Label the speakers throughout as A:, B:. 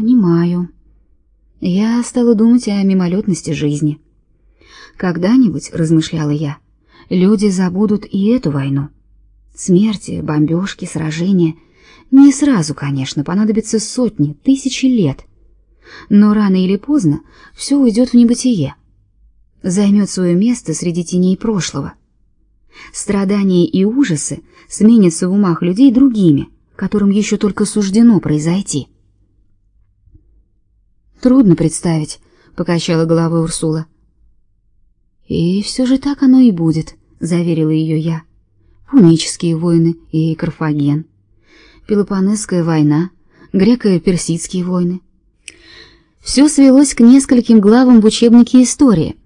A: Понимаю. Я стала думать о мимолетности жизни. Когда-нибудь, размышляла я, люди забудут и эту войну. Смерти, бомбежки, сражения. Не сразу, конечно, понадобится сотни, тысячи лет. Но рано или поздно все уйдет в небытие. Займет свое место среди теней прошлого. Страдания и ужасы сменятся в умах людей другими, которым еще только суждено произойти. Трудно представить, покачала головой Урсула. И все же так оно и будет, заверила ее я. Пунические войны и Карфаген, Пелопонесская война, греко-персидские войны. Все свелось к нескольким главам в учебнике истории.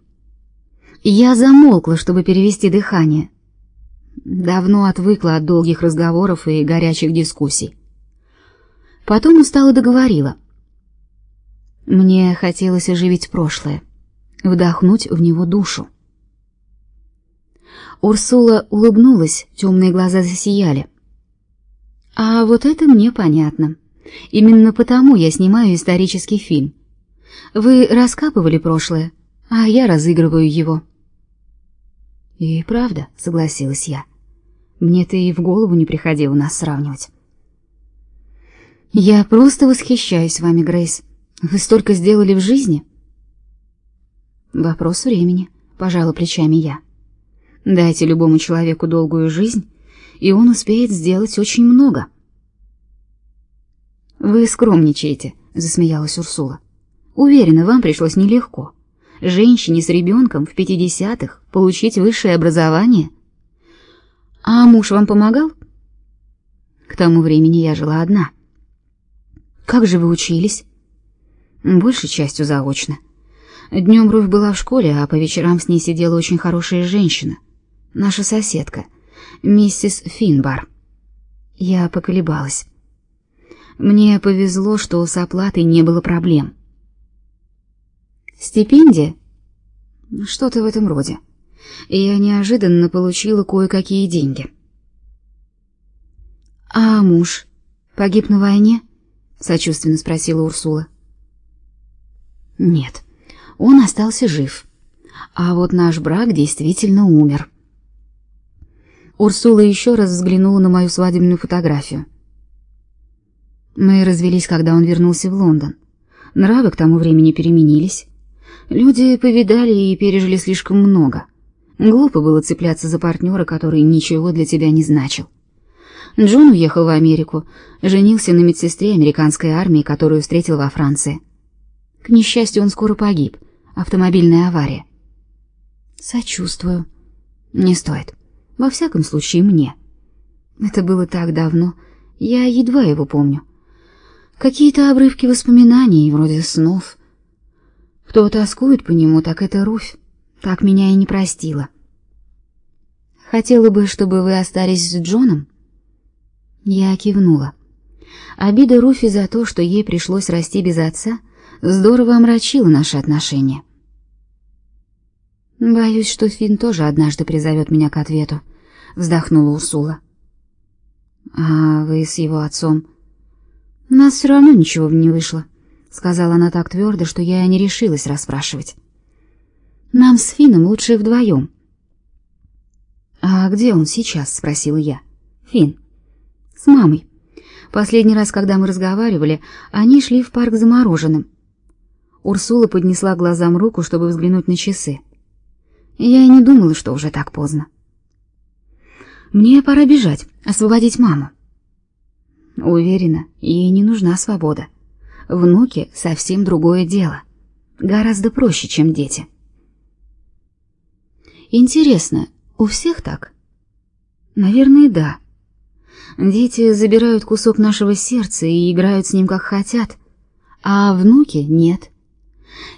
A: Я замолкла, чтобы перевести дыхание. Давно отвыкла от долгих разговоров и горячих дискуссий. Потом устало договорила. Мне хотелось оживить прошлое, вдохнуть в него душу. Урсула улыбнулась, темные глаза засияли. А вот это мне понятно. Именно потому я снимаю исторический фильм. Вы раскапывали прошлое, а я разыгрываю его. И правда, согласилась я. Мне-то и в голову не приходило нас сравнивать. Я просто восхищаюсь вами, Грейс. Вы столько сделали в жизни. Вопрос времени, пожала плечами я. Дайте любому человеку долгую жизнь, и он успеет сделать очень много. Вы скромничаете, засмеялась Урсула. Уверена, вам пришлось нелегко. Женщине с ребенком в пятидесятых получить высшее образование — а муж вам помогал? К тому времени я жила одна. Как же вы учились? Большей частью заочно. Днем Руфь была в школе, а по вечерам с ней сидела очень хорошая женщина, наша соседка, миссис Финбар. Я поколебалась. Мне повезло, что с оплатой не было проблем. Стипендия? Что-то в этом роде я неожиданно получила кое-какие деньги. А муж погиб на войне? сочувственно спросила Урсула. Нет. Он остался жив. А вот наш брак действительно умер. Урсула еще раз взглянула на мою свадебную фотографию. Мы развелись, когда он вернулся в Лондон. Нравы к тому времени переменились. Люди повидали и пережили слишком много. Глупо было цепляться за партнера, который ничего для тебя не значил. Джон уехал в Америку, женился на медсестре американской армии, которую встретил во Франции. К несчастью, он скоро погиб. Автомобильная авария. Сочувствую. Не стоит. Во всяком случае, мне. Это было так давно, я едва его помню. Какие-то обрывки воспоминаний, вроде снов. Кто тоскует по нему, так это Руфь. Так меня и не простила. Хотела бы, чтобы вы остались с Джоном? Я кивнула. Обида Руфи за то, что ей пришлось расти без отца, здорово омрачила наши отношения. Боюсь, что Фин тоже однажды призовет меня к ответу, вздохнула Урсула. А вы с его отцом? У нас все равно ничего не вышло, сказала она так твердо, что я не решилась расспрашивать. Нам с Фином лучше вдвоем. А где он сейчас, спросила я. Фин. С мамой. Последний раз, когда мы разговаривали, они шли в парк за мороженым. Урсула поднесла глазам руку, чтобы взглянуть на часы. Я и не думала, что уже так поздно. Мне пора бежать, освободить маму. Уверена, ей не нужна свобода. Внуки совсем другое дело. Гораздо проще, чем дети. Интересно, у всех так? Наверное, да. Дети забирают кусок нашего сердца и играют с ним как хотят, а внуки нет.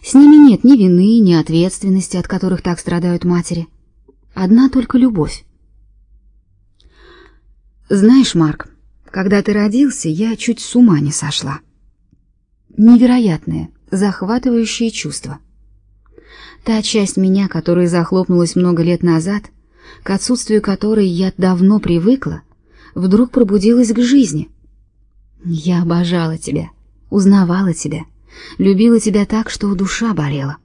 A: С ними нет ни вины, ни ответственности, от которых так страдают матери. Одна только любовь. Знаешь, Марк, когда ты родился, я чуть с ума не сошла. Невероятное, захватывающее чувство. Та часть меня, которая захлопнулась много лет назад, к отсутствию которой я давно привыкла, вдруг пробудилась к жизни. Я обожала тебя, узнавала тебя, любила тебя так, что душа болела.